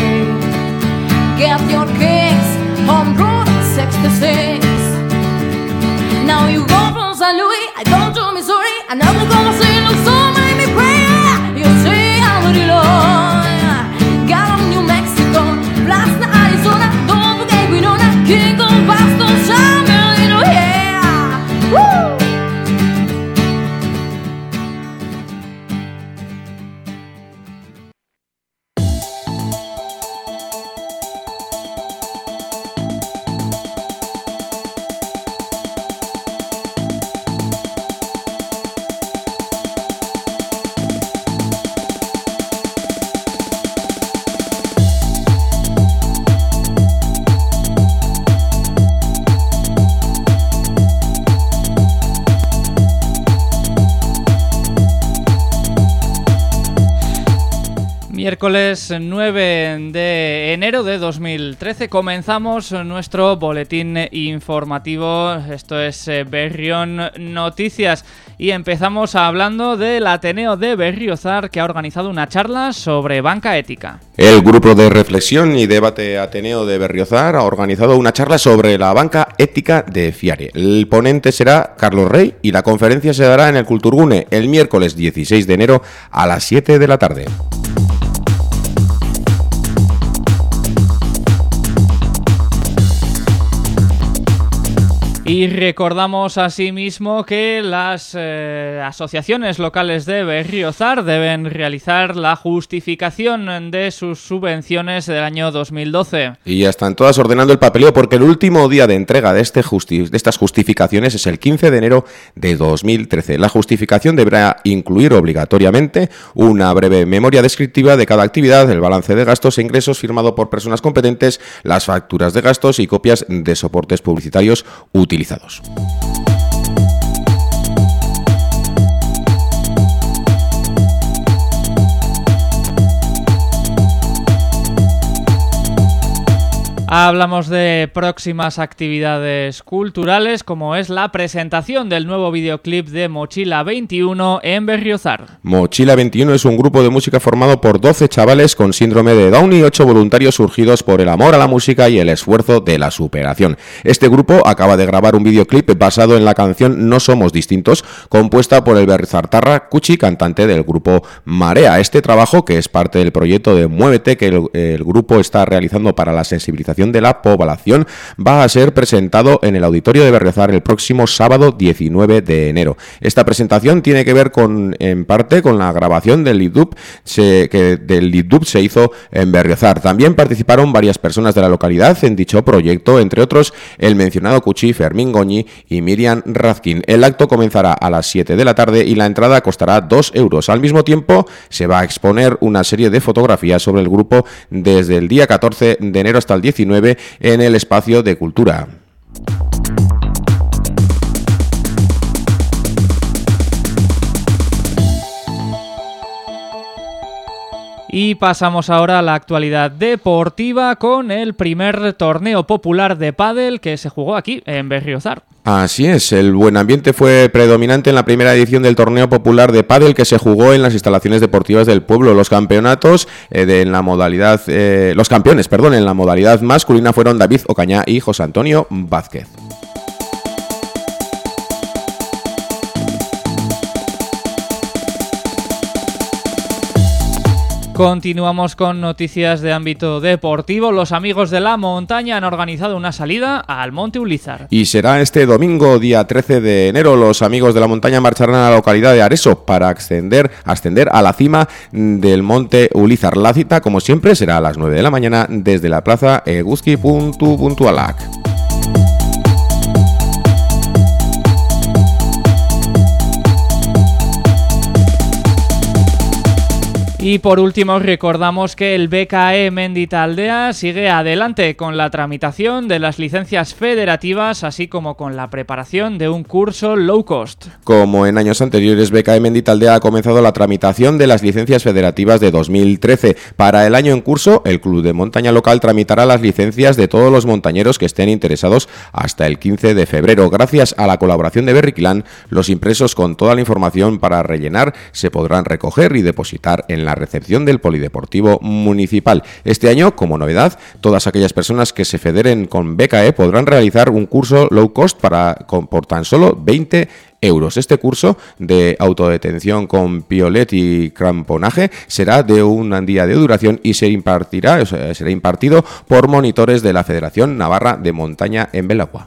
Get your kicks on Route 66. Now you go from San Luis, I go to Missouri. I never gonna see Miércoles 9 de enero de 2013 comenzamos nuestro boletín informativo, esto es eh, Berrión Noticias y empezamos hablando del Ateneo de Berriozar que ha organizado una charla sobre banca ética. El grupo de reflexión y debate Ateneo de Berriozar ha organizado una charla sobre la banca ética de Fiare. El ponente será Carlos Rey y la conferencia se dará en el Culturgune el miércoles 16 de enero a las 7 de la tarde. Y recordamos asimismo que las eh, asociaciones locales de Berriozar deben realizar la justificación de sus subvenciones del año 2012. Y ya están todas ordenando el papeleo porque el último día de entrega de, este justi- de estas justificaciones es el 15 de enero de 2013. La justificación deberá incluir obligatoriamente una breve memoria descriptiva de cada actividad, el balance de gastos e ingresos firmado por personas competentes, las facturas de gastos y copias de soportes publicitarios utilizados. Hablamos de próximas actividades culturales como es la presentación del nuevo videoclip de Mochila 21 en Berriozar. Mochila 21 es un grupo de música formado por 12 chavales con síndrome de Down y 8 voluntarios surgidos por el amor a la música y el esfuerzo de la superación. Este grupo acaba de grabar un videoclip basado en la canción No Somos Distintos, compuesta por el Berrizartarra Cuchi, cantante del grupo Marea. Este trabajo, que es parte del proyecto de Muévete que el, el grupo está realizando para la sensibilización de la población va a ser presentado en el auditorio de Berriozar el próximo sábado 19 de enero. Esta presentación tiene que ver con, en parte, con la grabación del Lidub se, que del Lidub se hizo en Berriozar. También participaron varias personas de la localidad en dicho proyecto, entre otros el mencionado Cuchi, Fermín Goñi y Miriam Razkin. El acto comenzará a las 7 de la tarde y la entrada costará 2 euros. Al mismo tiempo, se va a exponer una serie de fotografías sobre el grupo desde el día 14 de enero hasta el 19 en el espacio de cultura. Y pasamos ahora a la actualidad deportiva con el primer torneo popular de pádel que se jugó aquí en Berriozar. Así es, el buen ambiente fue predominante en la primera edición del torneo popular de pádel que se jugó en las instalaciones deportivas del pueblo. Los campeonatos eh, de en la modalidad, eh, los campeones, perdón, en la modalidad masculina fueron David Ocañá y José Antonio Vázquez. Continuamos con noticias de ámbito deportivo. Los amigos de la montaña han organizado una salida al Monte Ulizar. Y será este domingo, día 13 de enero, los amigos de la montaña marcharán a la localidad de Areso para ascender, ascender a la cima del Monte Ulizar. La cita, como siempre, será a las 9 de la mañana desde la plaza Eguzki.puntualac. Y por último recordamos que el BKE Menditaldea sigue adelante con la tramitación de las licencias federativas así como con la preparación de un curso low cost. Como en años anteriores, BKE Menditaldea ha comenzado la tramitación de las licencias federativas de 2013. Para el año en curso, el Club de Montaña Local tramitará las licencias de todos los montañeros que estén interesados hasta el 15 de febrero. Gracias a la colaboración de Berriclan, los impresos con toda la información para rellenar se podrán recoger y depositar en la la recepción del Polideportivo Municipal. Este año, como novedad, todas aquellas personas que se federen con BKE podrán realizar un curso low cost para, con, por tan solo 20 euros. Este curso de autodetención con piolet y cramponaje será de un día de duración y impartirá, será impartido por monitores de la Federación Navarra de Montaña en Belagua.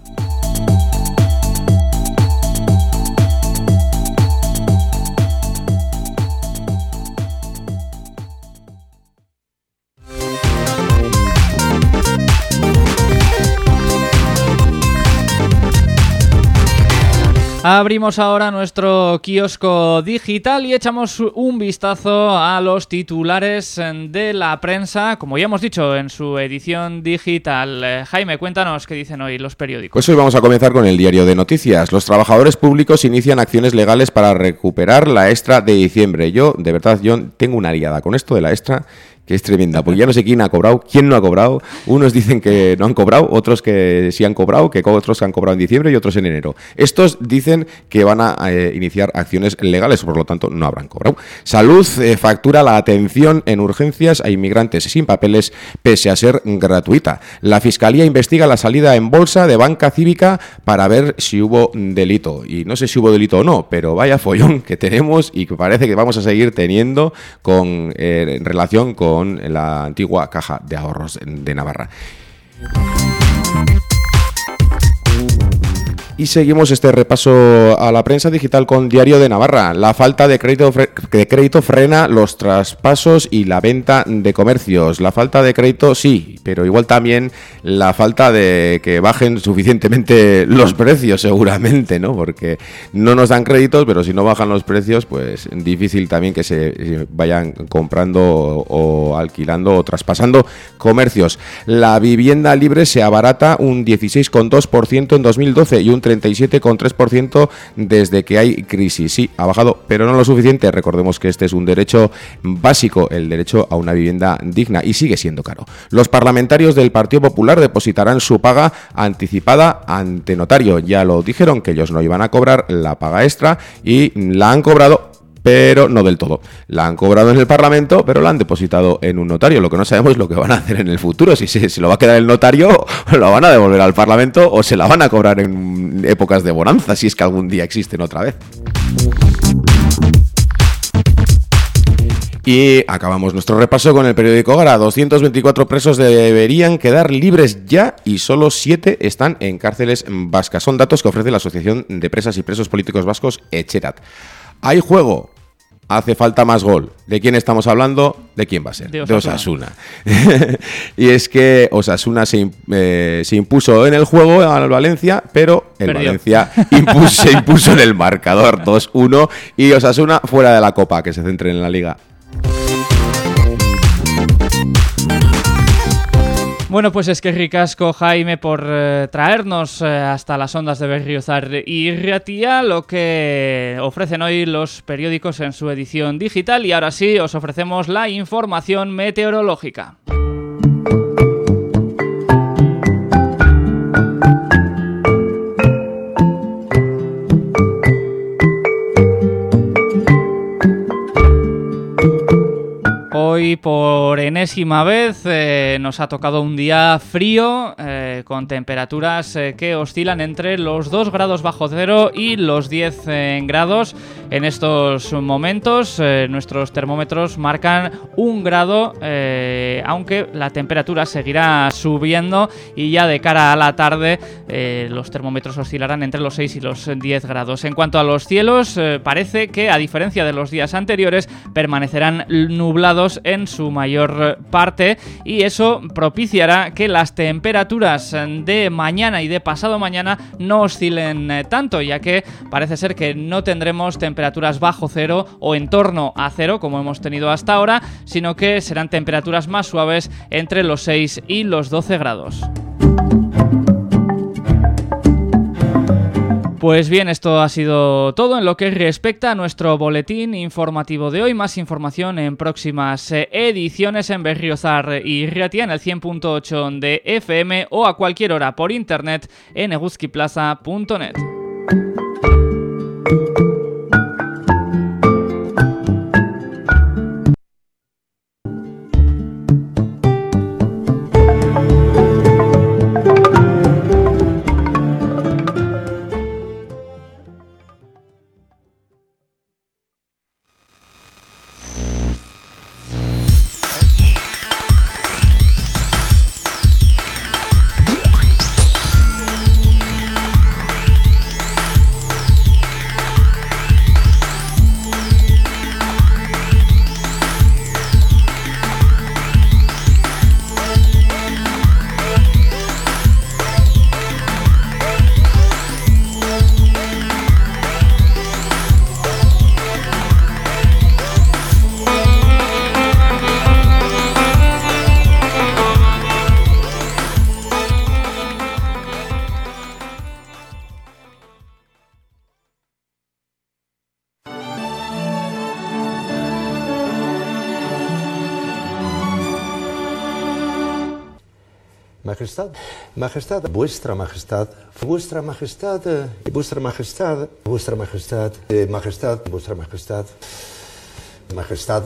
Abrimos ahora nuestro kiosco digital y echamos un vistazo a los titulares de la prensa, como ya hemos dicho en su edición digital. Eh, Jaime, cuéntanos qué dicen hoy los periódicos. Pues hoy vamos a comenzar con el diario de noticias. Los trabajadores públicos inician acciones legales para recuperar la extra de diciembre. Yo, de verdad, yo tengo una aliada con esto de la extra que es tremenda, porque ya no sé quién ha cobrado, quién no ha cobrado. Unos dicen que no han cobrado, otros que sí han cobrado, que otros han cobrado en diciembre y otros en enero. Estos dicen que van a eh, iniciar acciones legales, por lo tanto no habrán cobrado. Salud eh, factura la atención en urgencias a inmigrantes sin papeles pese a ser gratuita. La Fiscalía investiga la salida en bolsa de banca cívica para ver si hubo delito. Y no sé si hubo delito o no, pero vaya follón que tenemos y que parece que vamos a seguir teniendo con, eh, en relación con con la antigua Caja de Ahorros de Navarra. Y seguimos este repaso a la prensa digital con Diario de Navarra. La falta de crédito, de crédito frena los traspasos y la venta de comercios. La falta de crédito sí, pero igual también la falta de que bajen suficientemente (laughs) los precios seguramente, ¿no? Porque no nos dan créditos, pero si no bajan los precios, pues difícil también que se vayan comprando o alquilando o traspasando comercios. La vivienda libre se abarata un 16,2% en 2012 y un 37,3% desde que hay crisis. Sí, ha bajado, pero no lo suficiente. Recordemos que este es un derecho básico, el derecho a una vivienda digna, y sigue siendo caro. Los parlamentarios del Partido Popular depositarán su paga anticipada ante notario. Ya lo dijeron que ellos no iban a cobrar la paga extra y la han cobrado pero no del todo. La han cobrado en el Parlamento, pero la han depositado en un notario. Lo que no sabemos es lo que van a hacer en el futuro. Si se, lo va a quedar el notario, (laughs) lo van a devolver al Parlamento o se la van a cobrar en épocas de bonanza, si es que algún día existen otra vez. Y acabamos nuestro repaso con el periódico Gara. 224 presos deberían quedar libres ya y solo 7 están en cárceles vascas. Son datos que ofrece la Asociación de Presas y Presos Políticos Vascos, Echerat. ¿Hay juego? Hace falta más gol. ¿De quién estamos hablando? ¿De quién va a ser? De De Osasuna. (laughs) Y es que Osasuna se, eh, se impuso en el juego al Valencia, pero el Perdió. Valencia (laughs) impuso- se impuso en el marcador 2-1 y Osasuna fuera de la Copa, que se centre en la Liga. Bueno, pues es que ricasco Jaime por eh, traernos eh, hasta las ondas de Berriozar y Riatía lo que ofrecen hoy los periódicos en su edición digital y ahora sí os ofrecemos la información meteorológica. Por enésima vez eh, nos ha tocado un día frío eh, con temperaturas eh, que oscilan entre los 2 grados bajo cero y los 10 eh, grados. En estos momentos nuestros termómetros marcan un grado, aunque la temperatura seguirá subiendo y ya de cara a la tarde los termómetros oscilarán entre los 6 y los 10 grados. En cuanto a los cielos, parece que a diferencia de los días anteriores permanecerán nublados en su mayor parte y eso propiciará que las temperaturas de mañana y de pasado mañana no oscilen eh, tanto, ya que parece ser que no tendremos temperaturas bajo cero o en torno a cero como hemos tenido hasta ahora, sino que serán temperaturas más suaves entre los 6 y los 12 grados. Pues bien, esto ha sido todo en lo que respecta a nuestro boletín informativo de hoy. Más información en próximas eh, ediciones en Berriozar y Riatia en el 100.8 de FM o a cualquier hora por internet en eguzquiplaza.net. Majestad, Majestad, Vuestra Majestad, Vuestra Majestad, eh, Vuestra Majestad, Vuestra Majestad, eh, Majestad, Vuestra Majestad, Majestad,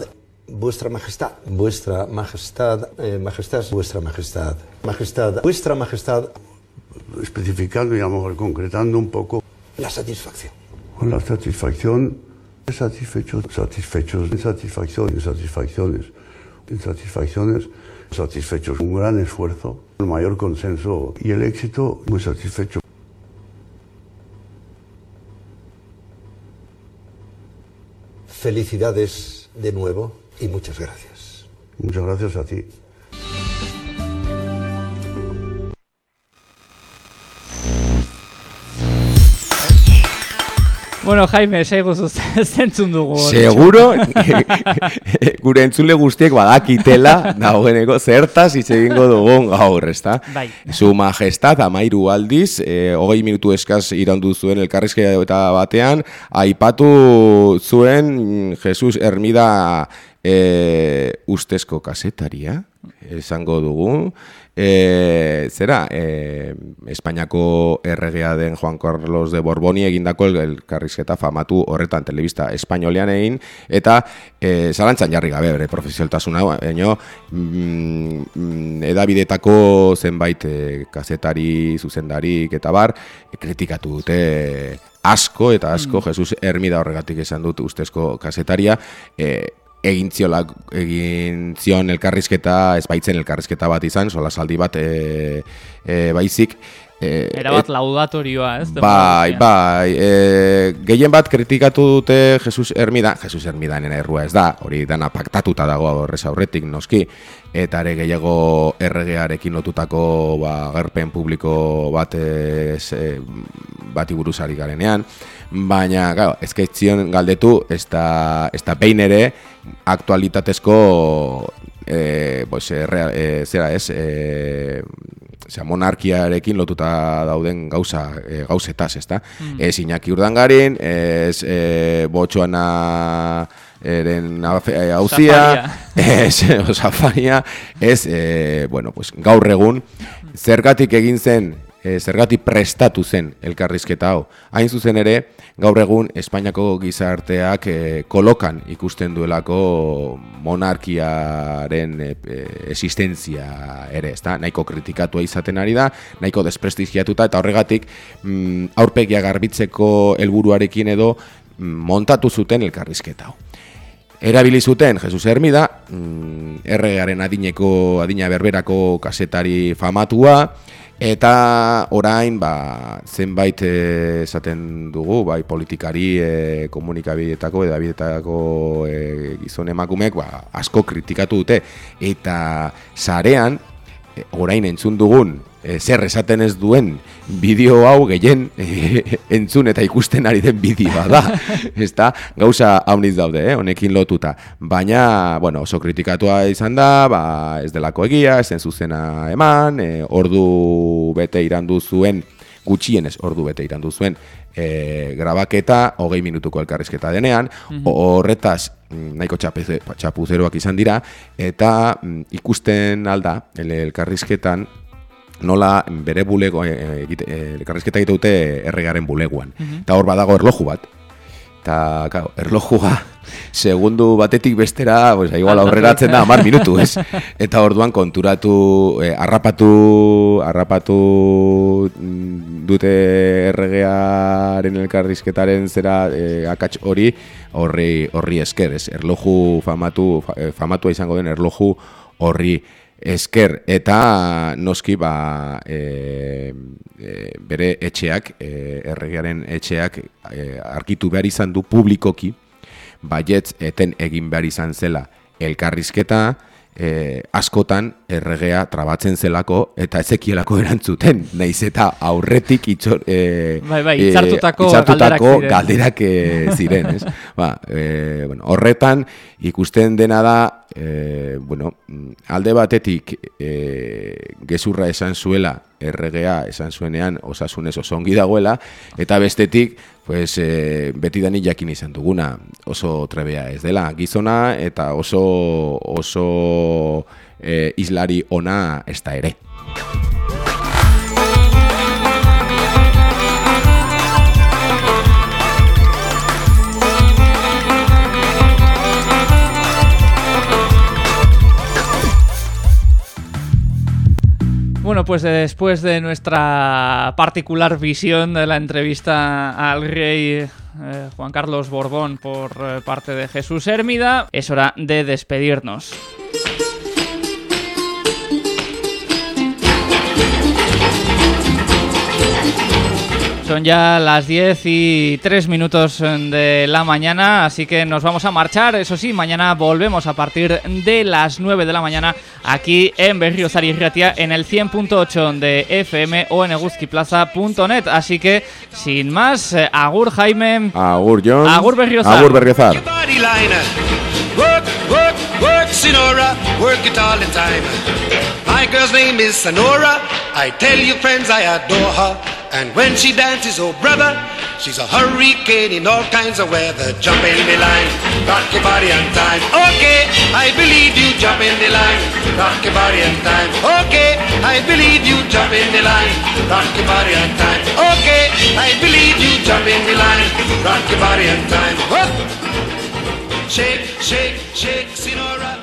Vuestra Majestad, Vuestra Majestad, eh, Majestad, Vuestra Majestad, Majestad, Vuestra Majestad, especificando y a lo mejor concretando un poco. La satisfacción. con la satisfacción, satisfechos, satisfechos, insatisfacción, insatisfacciones, insatisfacciones, satisfechos, un gran esfuerzo, un mayor consenso y el éxito muy satisfecho. Felicidades de nuevo y muchas gracias. Muchas gracias a ti. Bueno, Jaime, seigu (laughs) zentzun dugu. Seguro, (laughs) gure entzule guztiek badakitela, dagoeneko zertaz hitz egingo dugun gaur, ezta? Bai. Su majestad, amairu aldiz, eh, hogei minutu eskaz iraundu zuen elkarrizketa eta batean, aipatu zuen Jesus Hermida eh, ustezko kasetaria, esango dugu, e, zera, e, Espainiako erregea den Juan Carlos de Borboni egindako el- elkarrizketa famatu horretan telebista espainolean egin, eta e, zalantzan jarri gabe bere profesionaltasuna, baina mm, mm, edabidetako zenbait e, kazetari, zuzendarik eta bar, kritikatu dute asko eta asko Jesus Hermida horregatik esan dut ustezko kasetaria, e, egin ziola, egin zion elkarrizketa, ez baitzen elkarrizketa bat izan, solasaldi bat e, e, baizik. E, Erabat laudatorioa, ez? Bai, bai, e, gehien bat kritikatu dute Jesus Hermida, Jesus Hermidanen errua ez da, hori dana paktatuta dago horrez aurretik noski, eta ere gehiago erregearekin lotutako ba, gerpen publiko bat ez, e, bati buruzari garenean, baina, claro, ezkaitzion galdetu, ez da, ez da behin ere aktualitatezko e, pues, e, rea- e, zera ez, e, Osea, monarkiarekin lotuta dauden gauza e, gauzetaz, ezta? Mm. Ez Iñaki Urdangarin, ez e, Botxoana eren e, auzia, (laughs) ez o, safaria, ez, e, bueno, pues, gaur egun, zergatik egin zen, e, zergatik prestatu zen elkarrizketa hau. Hain zuzen ere, gaur egun Espainiako gizarteak e, kolokan ikusten duelako monarkiaren e, existentzia ere, ezta? Nahiko kritikatua izaten ari da, nahiko desprestigiatuta eta horregatik mm, aurpegia garbitzeko helburuarekin edo mm, montatu zuten elkarrizketa hau. Erabili zuten Jesus Hermida, mm, erregearen adineko adina berberako kasetari famatua eta orain ba, zenbait eh, esaten dugu, bai politikari eh, komunikabideetako edabideetako eh, gizon emakumeek ba, asko kritikatu dute. Eta sarean orain entzun dugun eh, zer esaten ez duen bideo hau gehien eh, entzun eta ikusten ari den bideoa da. (laughs) Ezta? Gauza hauniz daude, eh, honekin lotuta. Baina, bueno, oso kritikatua izan da, ba, ez delako egia, ez zen zuzena eman, eh, ordu bete irandu zuen, gutxienez ordu bete irandu zuen, e, grabaketa, hogei minutuko elkarrizketa denean, Mhm. horretaz mm, nahiko txapuze- txapuzeroak izan dira, eta mm, ikusten alda, el elkarrizketan, nola bere bulego, e, egite, e, elkarrizketa egite dute erregaren buleguan. Mhm. Eta hor badago erlojua bat. Eta, claro, erlojua, (laughs) segundu batetik bestera, pues, igual aurreratzen da, amar minutu, ez? (laughs) Eta orduan konturatu, eh, harrapatu, harrapatu mm, dute erregearen elkarrizketaren zera eh, akats hori, horri, horri esker, ez? Erloju famatu, fa, eh, famatua izango den erloju horri esker. Eta noski ba e, e, bere etxeak e, erregearen etxeak e, arkitu behar izan du publikoki baietz eten egin behar izan zela elkarrizketa e, askotan erregea trabatzen zelako eta ezekielako (laughs) erantzuten naiz eta aurretik itxor, e, Bai, bai, e, hitzartutako hitzartutako galderak ziren. galderak (laughs) ziren, ez? ba, e, bueno, horretan ikusten dena da e, bueno, mm, alde batetik e, gezurra esan zuela erregea esan zuenean osasunez oso ongi dagoela eta bestetik pues, e, beti dani jakin izan duguna oso trebea ez dela gizona eta oso oso e, islari ona ez da ere. Bueno, pues después de nuestra particular visión de la entrevista al rey eh, Juan Carlos Borbón por eh, parte de Jesús Hermida, es hora de despedirnos. Son ya las 10 y 3 minutos de la mañana, así que nos vamos a marchar. Eso sí, mañana volvemos a partir de las 9 de la mañana aquí en Berriozar y Ratia en el 100.8 de FM o en eguzquiplaza.net. Así que, sin más, eh, Agur Jaime. Agur John. Agur Berriozar. Agur Berriozar. Sonora, work it all the time. My girl's name is Sonora. I tell you, friends, I adore her. And when she dances, oh brother, she's a hurricane in all kinds of weather. Jump in the line, rock your body on time. Okay, I believe you. Jump in the line, rock your body on time. Okay, I believe you. Jump in the line, rock your body on time. Okay, I believe you. Jump in the line, rock your body on time. Shake, shake, shake, Sinora.